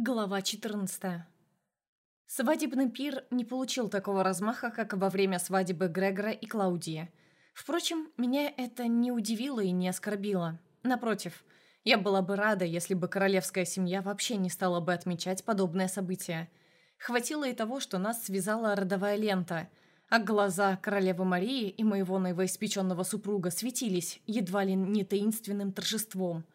Глава 14 Свадебный пир не получил такого размаха, как во время свадьбы Грегора и Клаудии. Впрочем, меня это не удивило и не оскорбило. Напротив, я была бы рада, если бы королевская семья вообще не стала бы отмечать подобное событие. Хватило и того, что нас связала родовая лента, а глаза королевы Марии и моего новоиспеченного супруга светились едва ли не таинственным торжеством –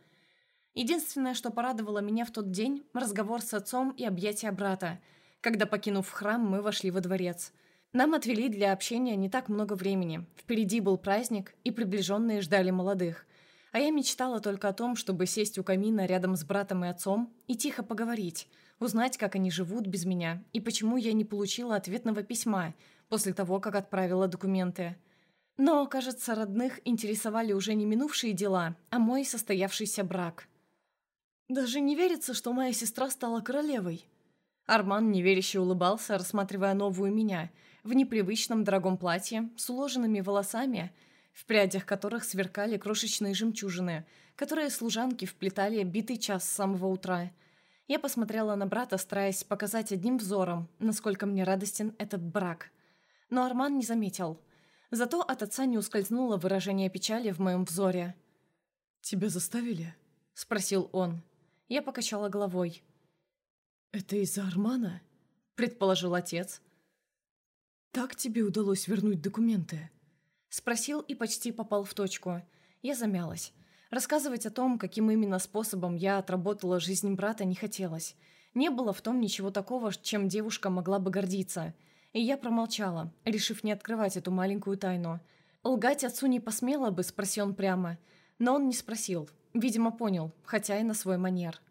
Единственное, что порадовало меня в тот день – разговор с отцом и объятия брата, когда, покинув храм, мы вошли во дворец. Нам отвели для общения не так много времени. Впереди был праздник, и приближенные ждали молодых. А я мечтала только о том, чтобы сесть у камина рядом с братом и отцом и тихо поговорить, узнать, как они живут без меня, и почему я не получила ответного письма после того, как отправила документы. Но, кажется, родных интересовали уже не минувшие дела, а мой состоявшийся брак – даже не верится, что моя сестра стала королевой. Арман неверяще улыбался, рассматривая новую меня, в непривычном дорогом платье, с уложенными волосами, в прядях которых сверкали крошечные жемчужины, которые служанки вплетали битый час с самого утра. Я посмотрела на брата, стараясь показать одним взором, насколько мне радостен этот брак. Но Арман не заметил. Зато от отца не ускользнуло выражение печали в моем взоре. «Тебя заставили?» — спросил он. Я покачала головой. «Это из-за Армана?» – предположил отец. «Так тебе удалось вернуть документы?» Спросил и почти попал в точку. Я замялась. Рассказывать о том, каким именно способом я отработала жизнь брата, не хотелось. Не было в том ничего такого, чем девушка могла бы гордиться. И я промолчала, решив не открывать эту маленькую тайну. Лгать отцу не посмела бы, спросил он прямо. Но он не спросил, Видимо, понял, хотя и на свой манер.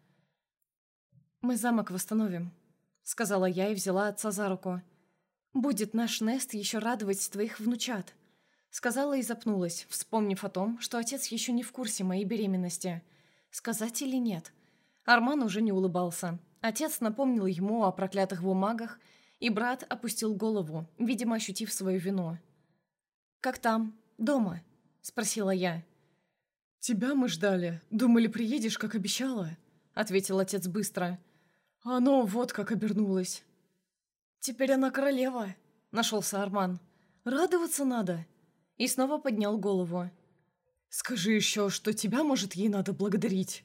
«Мы замок восстановим», — сказала я и взяла отца за руку. «Будет наш Нест еще радовать твоих внучат», — сказала и запнулась, вспомнив о том, что отец еще не в курсе моей беременности. Сказать или нет? Арман уже не улыбался. Отец напомнил ему о проклятых бумагах, и брат опустил голову, видимо, ощутив свою вину. «Как там? Дома?» — спросила я. «Тебя мы ждали. Думали, приедешь, как обещала», — ответил отец быстро. «Оно вот как обернулось». «Теперь она королева», — нашелся Арман. «Радоваться надо». И снова поднял голову. «Скажи еще, что тебя, может, ей надо благодарить».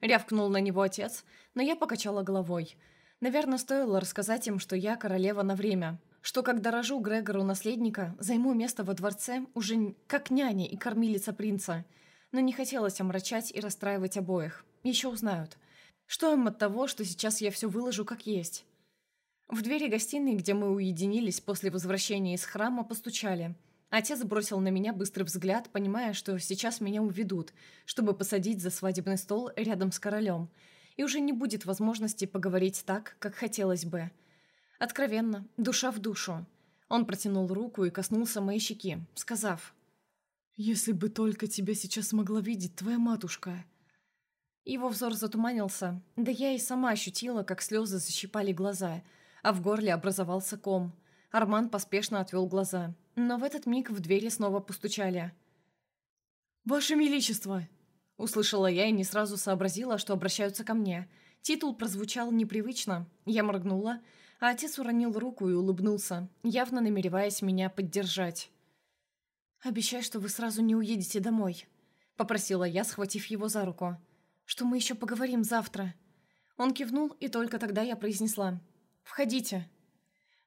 Рявкнул на него отец, но я покачала головой. Наверное, стоило рассказать им, что я королева на время, что когда рожу Грегору наследника, займу место во дворце уже как няня и кормилица принца — но не хотелось омрачать и расстраивать обоих. Еще узнают. Что им от того, что сейчас я все выложу как есть? В двери гостиной, где мы уединились после возвращения из храма, постучали. Отец бросил на меня быстрый взгляд, понимая, что сейчас меня уведут, чтобы посадить за свадебный стол рядом с королем. И уже не будет возможности поговорить так, как хотелось бы. Откровенно, душа в душу. Он протянул руку и коснулся моей щеки, сказав «Если бы только тебя сейчас могла видеть твоя матушка!» Его взор затуманился, да я и сама ощутила, как слезы защипали глаза, а в горле образовался ком. Арман поспешно отвел глаза, но в этот миг в двери снова постучали. «Ваше Величество!» Услышала я и не сразу сообразила, что обращаются ко мне. Титул прозвучал непривычно. Я моргнула, а отец уронил руку и улыбнулся, явно намереваясь меня поддержать. «Обещай, что вы сразу не уедете домой», — попросила я, схватив его за руку. «Что мы еще поговорим завтра». Он кивнул, и только тогда я произнесла «Входите».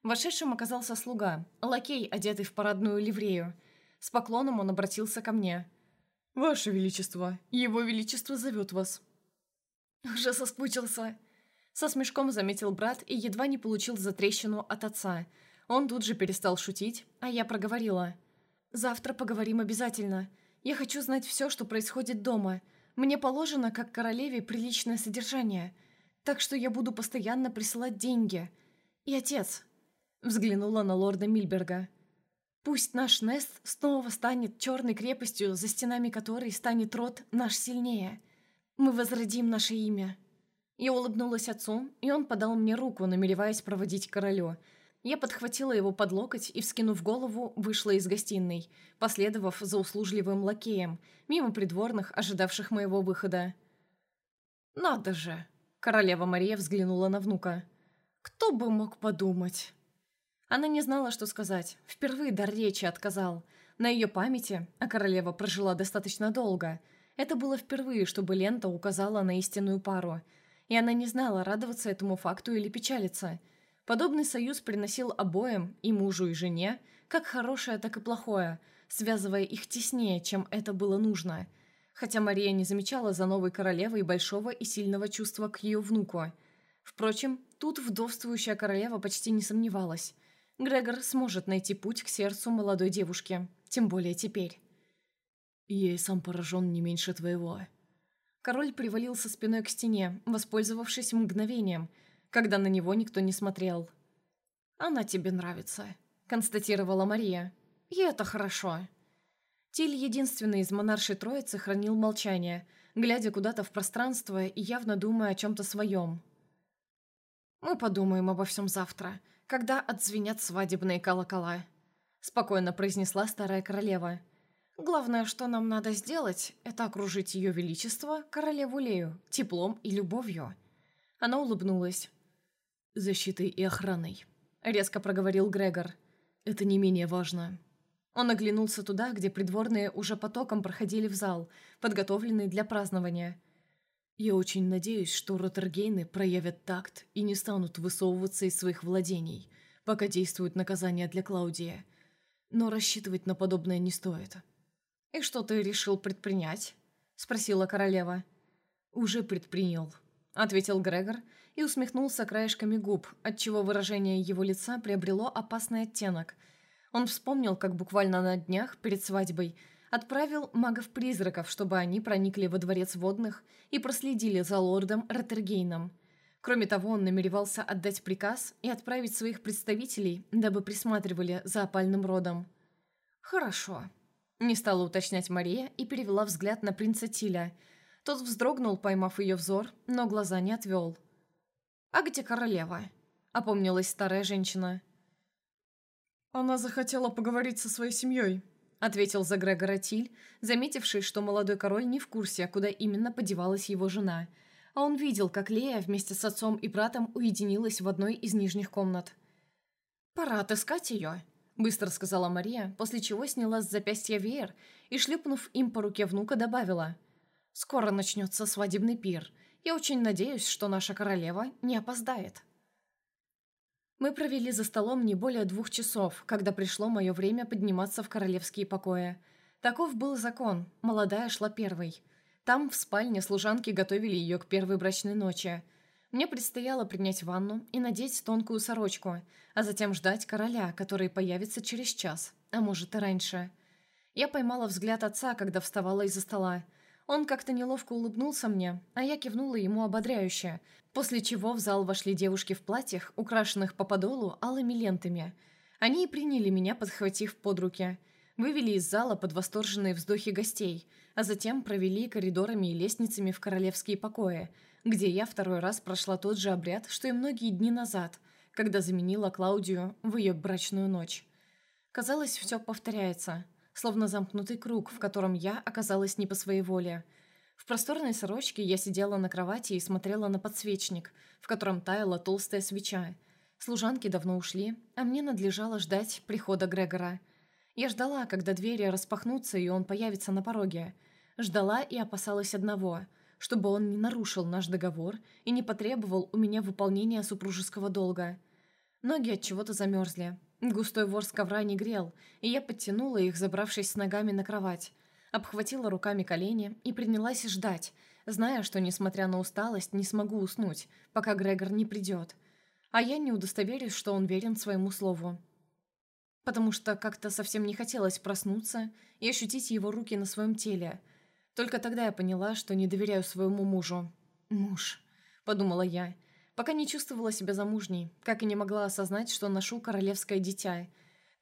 Вошедшим оказался слуга, лакей, одетый в парадную ливрею. С поклоном он обратился ко мне. «Ваше Величество, Его Величество зовет вас». «Уже соскучился». Со смешком заметил брат и едва не получил затрещину от отца. Он тут же перестал шутить, а я проговорила – Завтра поговорим обязательно. Я хочу знать все, что происходит дома. Мне положено, как королеве, приличное содержание. Так что я буду постоянно присылать деньги. И отец...» Взглянула на лорда Мильберга. «Пусть наш Нест снова станет черной крепостью, за стенами которой станет род наш сильнее. Мы возродим наше имя». Я улыбнулась отцу, и он подал мне руку, намереваясь проводить королю – я подхватила его под локоть и, вскинув голову, вышла из гостиной, последовав за услужливым лакеем, мимо придворных, ожидавших моего выхода. «Надо же! Королева Мария взглянула на внука. «Кто бы мог подумать?» Она не знала, что сказать. Впервые дар речи отказал. На ее памяти, а королева прожила достаточно долго, это было впервые, чтобы лента указала на истинную пару. И она не знала, радоваться этому факту или печалиться. Подобный союз приносил обоим, и мужу, и жене, как хорошее, так и плохое, связывая их теснее, чем это было нужно. Хотя Мария не замечала за новой королевой большого и сильного чувства к ее внуку. Впрочем, тут вдовствующая королева почти не сомневалась. Грегор сможет найти путь к сердцу молодой девушки, тем более теперь. «Я сам поражен не меньше твоего». Король привалился спиной к стене, воспользовавшись мгновением, когда на него никто не смотрел. «Она тебе нравится», — констатировала Мария. «И это хорошо». Тиль, единственный из монаршей троицы, хранил молчание, глядя куда-то в пространство и явно думая о чем-то своем. «Мы подумаем обо всем завтра», когда отзвенят свадебные колокола», — спокойно произнесла старая королева. «Главное, что нам надо сделать, это окружить ее величество, королеву Лею, теплом и любовью». Она улыбнулась. «Защитой и охраной», — резко проговорил Грегор. «Это не менее важно». Он оглянулся туда, где придворные уже потоком проходили в зал, подготовленный для празднования. Я очень надеюсь, что Роттергейны проявят такт и не станут высовываться из своих владений, пока действует наказание для Клаудия. Но рассчитывать на подобное не стоит. «И что ты решил предпринять?» – спросила королева. «Уже предпринял», – ответил Грегор и усмехнулся краешками губ, отчего выражение его лица приобрело опасный оттенок. Он вспомнил, как буквально на днях, перед свадьбой – отправил магов-призраков, чтобы они проникли во дворец водных и проследили за лордом Роттергейном. Кроме того, он намеревался отдать приказ и отправить своих представителей, дабы присматривали за опальным родом. «Хорошо», — не стала уточнять Мария и перевела взгляд на принца Тиля. Тот вздрогнул, поймав ее взор, но глаза не отвел. «А где королева?» — опомнилась старая женщина. «Она захотела поговорить со своей семьей», — ответил за Грегора Тиль, заметивший, что молодой король не в курсе, куда именно подевалась его жена. А он видел, как Лея вместе с отцом и братом уединилась в одной из нижних комнат. «Пора отыскать ее», — быстро сказала Мария, после чего сняла с запястья веер и, шлепнув им по руке внука, добавила. «Скоро начнется свадебный пир. Я очень надеюсь, что наша королева не опоздает». Мы провели за столом не более двух часов, когда пришло мое время подниматься в королевские покои. Таков был закон, молодая шла первой. Там, в спальне, служанки готовили ее к первой брачной ночи. Мне предстояло принять ванну и надеть тонкую сорочку, а затем ждать короля, который появится через час, а может и раньше. Я поймала взгляд отца, когда вставала из-за стола. Он как-то неловко улыбнулся мне, а я кивнула ему ободряюще, после чего в зал вошли девушки в платьях, украшенных по подолу алыми лентами. Они и приняли меня, подхватив под руки. Вывели из зала под восторженные вздохи гостей, а затем провели коридорами и лестницами в королевские покои, где я второй раз прошла тот же обряд, что и многие дни назад, когда заменила Клаудию в ее брачную ночь. Казалось, все повторяется – словно замкнутый круг, в котором я оказалась не по своей воле. В просторной сорочке я сидела на кровати и смотрела на подсвечник, в котором таяла толстая свеча. Служанки давно ушли, а мне надлежало ждать прихода Грегора. Я ждала, когда двери распахнутся, и он появится на пороге. Ждала и опасалась одного – чтобы он не нарушил наш договор и не потребовал у меня выполнения супружеского долга. Ноги от чего-то замерзли, Густой ворс ковра не грел, и я подтянула их, забравшись с ногами на кровать. Обхватила руками колени и принялась ждать, зная, что, несмотря на усталость, не смогу уснуть, пока Грегор не придет. А я не удостоверюсь, что он верен своему слову. Потому что как-то совсем не хотелось проснуться и ощутить его руки на своем теле. Только тогда я поняла, что не доверяю своему мужу. «Муж», — подумала я, — пока не чувствовала себя замужней, как и не могла осознать, что ношу королевское дитя,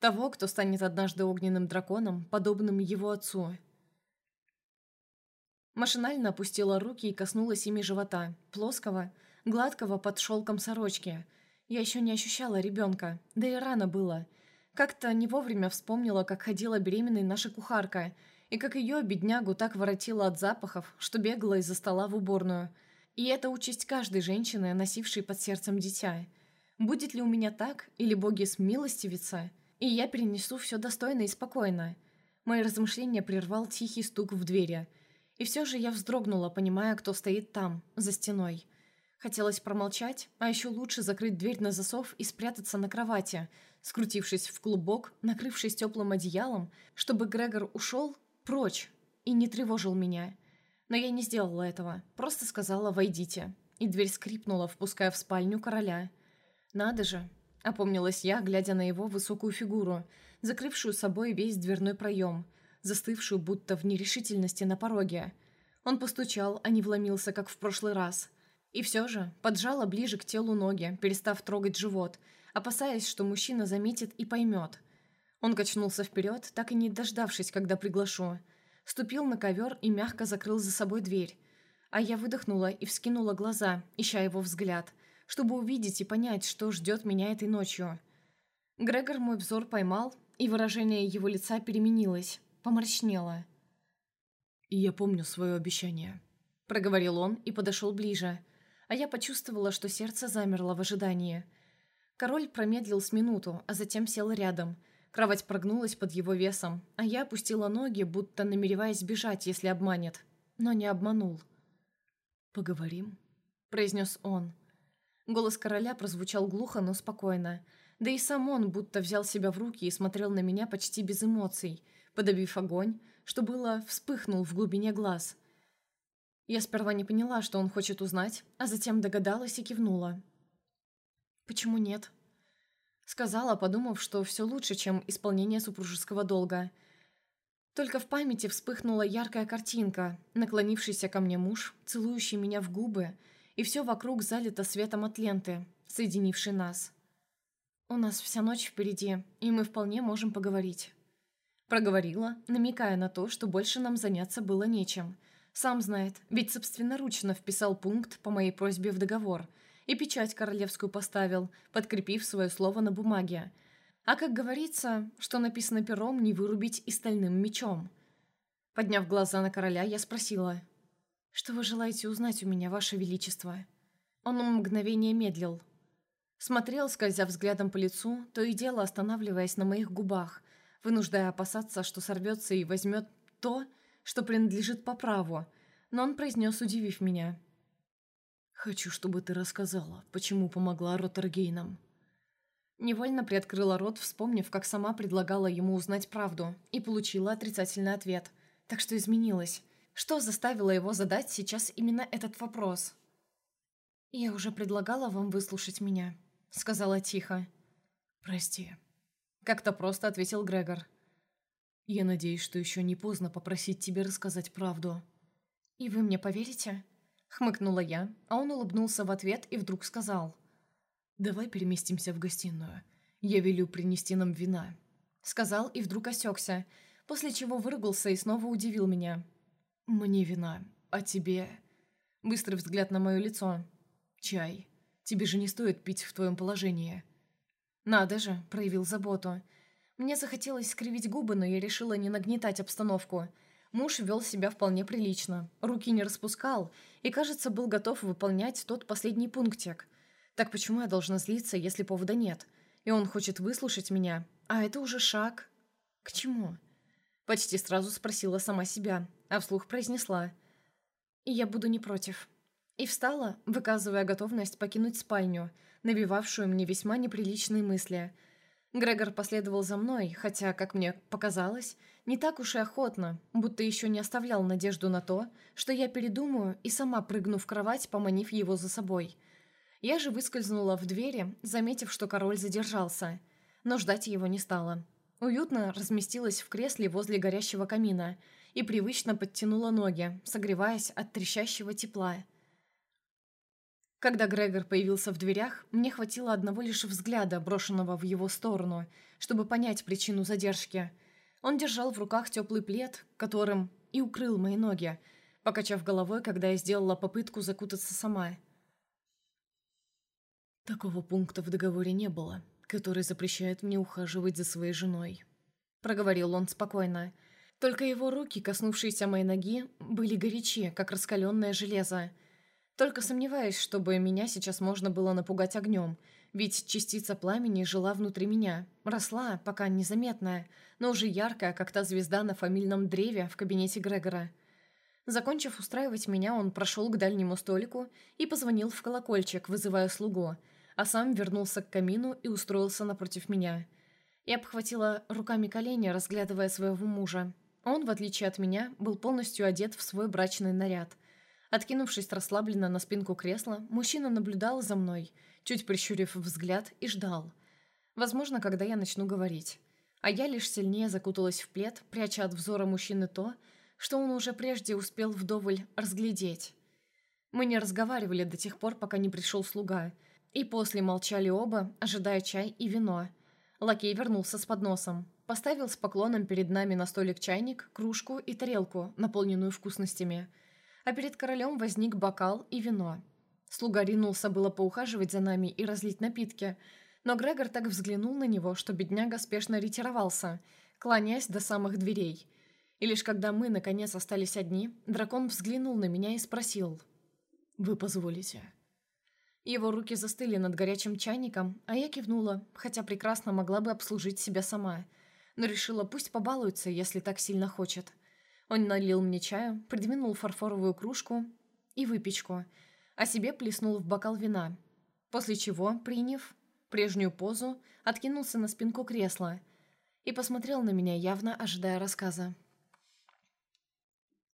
того, кто станет однажды огненным драконом, подобным его отцу. Машинально опустила руки и коснулась ими живота, плоского, гладкого под шелком сорочки. Я еще не ощущала ребенка, да и рано было. Как-то не вовремя вспомнила, как ходила беременной наша кухарка, и как ее, беднягу, так воротила от запахов, что бегала из-за стола в уборную – И это участь каждой женщины, носившей под сердцем дитя. Будет ли у меня так, или боги смилостивятся, и я перенесу все достойно и спокойно. Мои размышления прервал тихий стук в двери. И все же я вздрогнула, понимая, кто стоит там, за стеной. Хотелось промолчать, а еще лучше закрыть дверь на засов и спрятаться на кровати, скрутившись в клубок, накрывшись теплым одеялом, чтобы Грегор ушел прочь и не тревожил меня. Но я не сделала этого, просто сказала «войдите», и дверь скрипнула, впуская в спальню короля. «Надо же!» — опомнилась я, глядя на его высокую фигуру, закрывшую собой весь дверной проем, застывшую будто в нерешительности на пороге. Он постучал, а не вломился, как в прошлый раз. И все же поджала ближе к телу ноги, перестав трогать живот, опасаясь, что мужчина заметит и поймет. Он качнулся вперед, так и не дождавшись, когда приглашу — ступил на ковер и мягко закрыл за собой дверь. А я выдохнула и вскинула глаза, ища его взгляд, чтобы увидеть и понять, что ждет меня этой ночью. Грегор мой взор поймал, и выражение его лица переменилось, помрачнело. «И я помню свое обещание», — проговорил он и подошел ближе, а я почувствовала, что сердце замерло в ожидании. Король промедлил с минуту, а затем сел рядом — Кровать прогнулась под его весом, а я опустила ноги, будто намереваясь бежать, если обманет. Но не обманул. «Поговорим?» – произнес он. Голос короля прозвучал глухо, но спокойно. Да и сам он будто взял себя в руки и смотрел на меня почти без эмоций, подобив огонь, что было вспыхнул в глубине глаз. Я сперва не поняла, что он хочет узнать, а затем догадалась и кивнула. «Почему нет?» Сказала, подумав, что все лучше, чем исполнение супружеского долга. Только в памяти вспыхнула яркая картинка, наклонившийся ко мне муж, целующий меня в губы, и все вокруг залито светом от ленты, соединившей нас. «У нас вся ночь впереди, и мы вполне можем поговорить». Проговорила, намекая на то, что больше нам заняться было нечем. Сам знает, ведь собственноручно вписал пункт по моей просьбе в договор – и печать королевскую поставил, подкрепив свое слово на бумаге. А как говорится, что написано пером, не вырубить и стальным мечом. Подняв глаза на короля, я спросила, «Что вы желаете узнать у меня, ваше величество?» Он мгновение медлил. Смотрел, скользя взглядом по лицу, то и дело останавливаясь на моих губах, вынуждая опасаться, что сорвется и возьмет то, что принадлежит по праву, но он произнес, удивив меня – «Хочу, чтобы ты рассказала, почему помогла Ротергейнам». Невольно приоткрыла рот, вспомнив, как сама предлагала ему узнать правду, и получила отрицательный ответ. Так что изменилось. Что заставило его задать сейчас именно этот вопрос? «Я уже предлагала вам выслушать меня», — сказала тихо. «Прости», — как-то просто ответил Грегор. «Я надеюсь, что еще не поздно попросить тебя рассказать правду». «И вы мне поверите?» Хмыкнула я, а он улыбнулся в ответ и вдруг сказал. «Давай переместимся в гостиную. Я велю принести нам вина». Сказал и вдруг осекся, после чего выругался и снова удивил меня. «Мне вина, а тебе...» Быстрый взгляд на мое лицо. «Чай. Тебе же не стоит пить в твоем положении». «Надо же», — проявил заботу. Мне захотелось скривить губы, но я решила не нагнетать обстановку — Муж вел себя вполне прилично, руки не распускал и, кажется, был готов выполнять тот последний пунктик. Так почему я должна злиться, если повода нет? И он хочет выслушать меня, а это уже шаг... К чему? Почти сразу спросила сама себя, а вслух произнесла. «И я буду не против». И встала, выказывая готовность покинуть спальню, навевавшую мне весьма неприличные мысли. Грегор последовал за мной, хотя, как мне показалось, не так уж и охотно, будто еще не оставлял надежду на то, что я передумаю и сама прыгну в кровать, поманив его за собой. Я же выскользнула в двери, заметив, что король задержался, но ждать его не стала. Уютно разместилась в кресле возле горящего камина и привычно подтянула ноги, согреваясь от трещащего тепла. Когда Грегор появился в дверях, мне хватило одного лишь взгляда, брошенного в его сторону, чтобы понять причину задержки – он держал в руках теплый плед, которым и укрыл мои ноги, покачав головой, когда я сделала попытку закутаться сама. «Такого пункта в договоре не было, который запрещает мне ухаживать за своей женой», — проговорил он спокойно. Только его руки, коснувшиеся моей ноги, были горячи, как раскаленное железо. Только сомневаюсь, чтобы меня сейчас можно было напугать огнем, ведь частица пламени жила внутри меня, росла, пока незаметная, но уже яркая, как та звезда на фамильном древе в кабинете Грегора. Закончив устраивать меня, он прошел к дальнему столику и позвонил в колокольчик, вызывая слугу, а сам вернулся к камину и устроился напротив меня. Я обхватила руками колени, разглядывая своего мужа. Он, в отличие от меня, был полностью одет в свой брачный наряд. Откинувшись расслабленно на спинку кресла, мужчина наблюдал за мной, чуть прищурив взгляд, и ждал. Возможно, когда я начну говорить. А я лишь сильнее закуталась в плед, пряча от взора мужчины то, что он уже прежде успел вдоволь разглядеть. Мы не разговаривали до тех пор, пока не пришел слуга, и после молчали оба, ожидая чай и вино. Лакей вернулся с подносом, поставил с поклоном перед нами на столик чайник, кружку и тарелку, наполненную вкусностями. А перед королем возник бокал и вино. Слуга ринулся было поухаживать за нами и разлить напитки, но Грегор так взглянул на него, что бедняга спешно ретировался, кланяясь до самых дверей. И лишь когда мы, наконец, остались одни, дракон взглянул на меня и спросил. «Вы позволите?» Его руки застыли над горячим чайником, а я кивнула, хотя прекрасно могла бы обслужить себя сама. Но решила, пусть побалуется, если так сильно хочет. Он налил мне чаю, придвинул фарфоровую кружку и выпечку, а себе плеснул в бокал вина. После чего, приняв прежнюю позу, откинулся на спинку кресла и посмотрел на меня, явно ожидая рассказа.